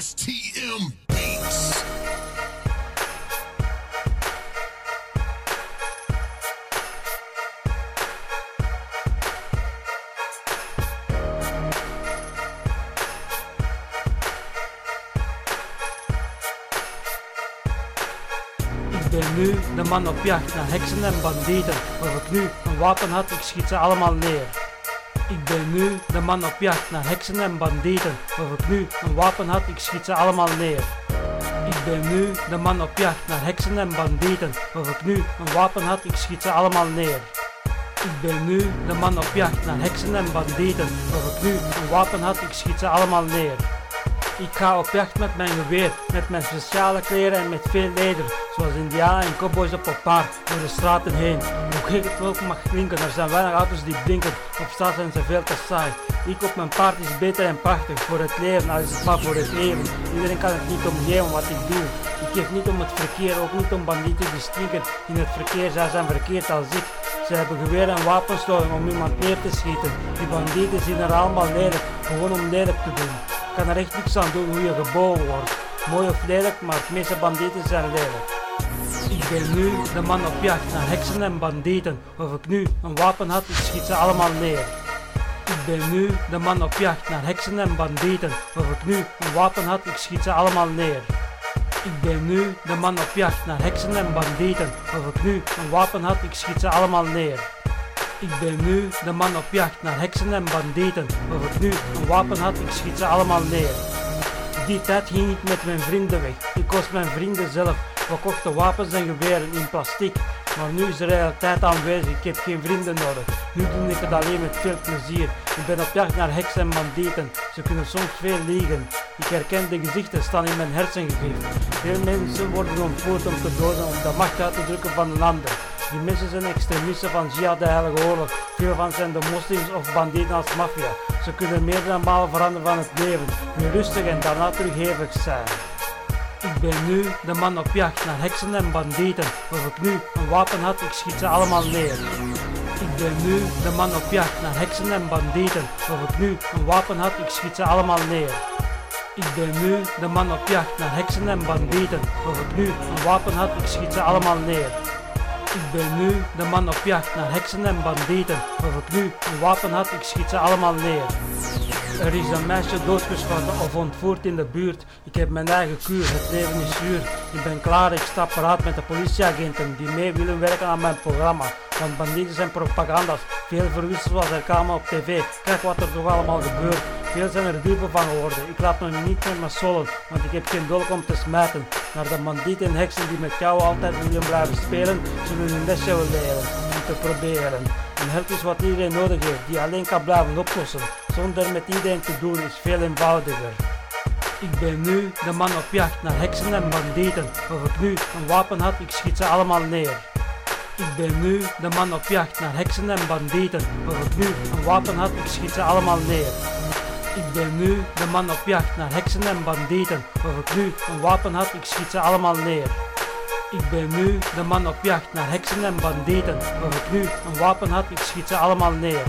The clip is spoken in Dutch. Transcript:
STM Ik ben nu de man op jacht naar heksen en bandieten. Of ik nu een wapen had, ik schiet ze allemaal neer. Ik ben nu de man op jacht naar heksen en bandieten. Of ik nu een wapen had, ik schiet ze allemaal neer. Ik ben nu de man op jacht naar heksen en bandieten. Of ik nu een wapen had, ik schiet ze allemaal neer. Ik ben nu de man op jacht naar heksen en bandieten. Of ik nu een wapen had, ik schiet ze allemaal neer. Ik ga op jacht met mijn geweer, met mijn speciale kleren en met veel leder. Zoals indianen en cowboys op een paard, door de straten heen. Hoe het ook mag klinken, er zijn weinig auto's die blinken. Op straat zijn ze veel te saai. Ik op mijn paard is beter en prachtig, voor het leven, al is het maar voor het leven. Iedereen kan het niet omgeven wat ik doe. Ik geef niet om het verkeer, ook niet om bandieten die stinken. In het verkeer, zij zijn verkeerd als ik. Ze hebben geweer en wapens nodig om iemand neer te schieten. Die bandieten zien er allemaal lelijk, gewoon om lelijk te doen kan er echt niks aan doen hoe je geboren wordt. Mooi of lelijk, maar de meeste bandieten zijn lelijk. Ik ben nu de man op jacht naar heksen en bandieten. Of ik nu een wapen had, ik schiet ze allemaal neer. Ik ben nu de man op jacht naar heksen en bandieten. Of ik nu een wapen had, ik schiet ze allemaal neer. Ik ben nu de man op jacht naar heksen en bandieten. Of ik nu een wapen had, ik schiet ze allemaal neer. Ik ben nu de man op jacht naar heksen en bandieten. Of ik nu een wapen had, ik schiet ze allemaal neer. Die tijd ging ik met mijn vrienden weg. Ik kost mijn vrienden zelf. We kochten wapens en geweren in plastic. Maar nu is de realiteit aanwezig. Ik heb geen vrienden nodig. Nu doe ik het alleen met veel plezier. Ik ben op jacht naar heksen en bandieten. Ze kunnen soms veel liegen. Ik herken de gezichten staan in mijn hersengegrift. Veel mensen worden ontvoerd om te doden om de macht uit te drukken van een ander. Die mensen zijn extremisten van Jihad de Heilige Oorlog. Veel van zijn de moslims of bandieten als maffia. Ze kunnen meerdere malen veranderen van het leven. Nu rustig en daarna terug hevig zijn. Ik ben nu de man op jacht naar heksen en bandieten. Of ik nu een wapen had, ik schiet ze allemaal neer. Ik ben nu de man op jacht naar heksen en bandieten. Of ik nu een wapen had, ik schiet ze allemaal neer. Ik ben nu de man op jacht naar heksen en bandieten. Of ik nu een wapen had, ik schiet ze allemaal neer. Ik ben nu de man op jacht naar heksen en bandieten. Of ik nu een wapen had, ik schiet ze allemaal neer. Er is een meisje doodgeschoten of ontvoerd in de buurt. Ik heb mijn eigen kuur, het leven is zuur. Ik ben klaar, ik sta paraat met de politieagenten die mee willen werken aan mijn programma. Want bandieten zijn propaganda's, veel verwisseld zoals reclame op tv. Kijk wat er toch allemaal gebeurt. Veel zijn er dieper van geworden. Ik laat me niet met mijn sollen, want ik heb geen dolk om te smijten. Maar de bandieten en heksen die met jou altijd willen blijven spelen, zullen hun lesje leren om te proberen. Een held is wat iedereen nodig heeft, die alleen kan blijven oplossen. Zonder met iedereen te doen is veel eenvoudiger. Ik ben nu de man op jacht naar heksen en bandieten. Of ik nu een wapen had, ik schiet ze allemaal neer. Ik ben nu de man op jacht naar heksen en bandieten. Of ik nu een wapen had, ik schiet ze allemaal neer. Ik ben nu de man op jacht naar heksen en bandieten. Of ik nu een wapen had, ik schiet ze allemaal neer. Ik ben nu de man op jacht naar heksen en bandieten. Of ik nu een wapen had, ik schiet ze allemaal neer.